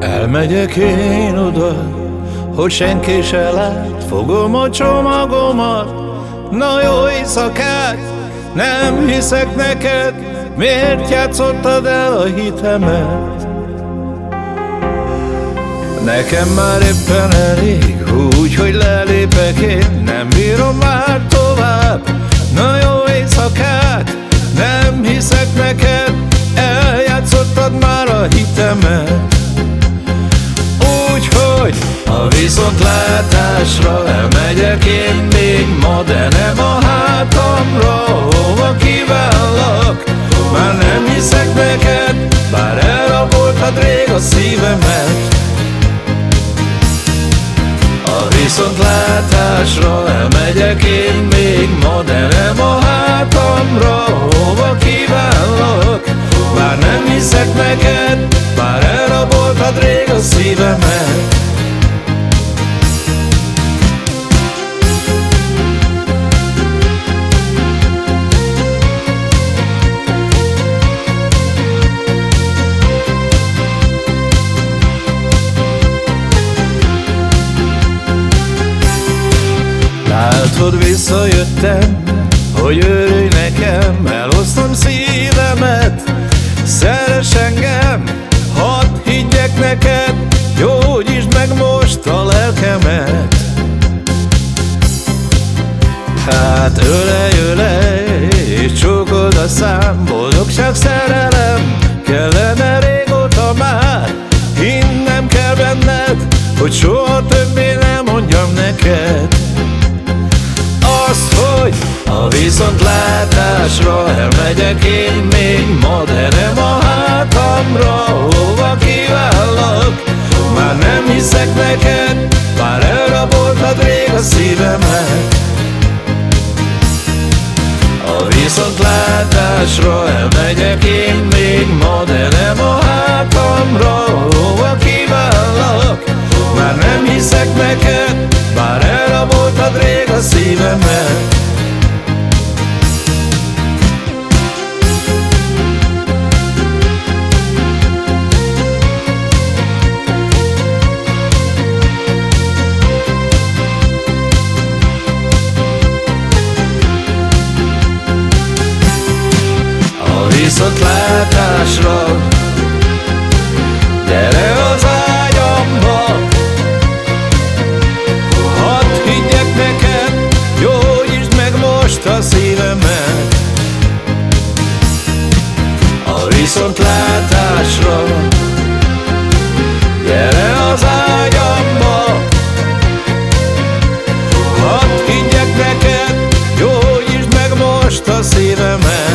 Elmegyek én oda, hogy senki se lát. Fogom a csomagomat, na jó éjszakát. Nem hiszek neked, miért játszottad el a hitemet? Nekem már éppen elég, úgy, hogy lelépek én. Nem bírom már tovább, na jó éjszakát. Nem hiszek neked, eljátszottad már a hitemet a viszontlátásra elmegyek én még ma De nem a hátamra, hova kívánlak Már nem hiszek neked, bár elraboltad rég a szívemet. Viszontlátásra Elmegyek én még ma, de nem a hátamra Hova kívánlak, már nem hiszek neked Bár elraboltad rég a szívemet Látod visszajöttem, hogy örülj nekem Elhoztam szívemet, szeres engem Hadd higgyek neked, gyógyítsd meg most a lelkemet. Hát ölej, ölej, és csókold a szám Boldogság, szerelem, kellene régóta már. Hinnem kell benned, hogy soha a viszontlátásra elmegyek én még ma De a hátamra, hova kívánlak? Már nem hiszek neked, már elraboltad rég a szívemet. A viszontlátásra elmegyek én még ma De a hátamra, hova kívánlak? Már nem hiszek neked, bár elraboltad rég a szívemet látásra Gyere az ágyamba Hadd higgyek neked jó Gyógyítsd meg most a szívemet. A viszontlátásra Gyere az ágyamba Hadd higgyek neked jó Gyógyítsd meg most a szívemet.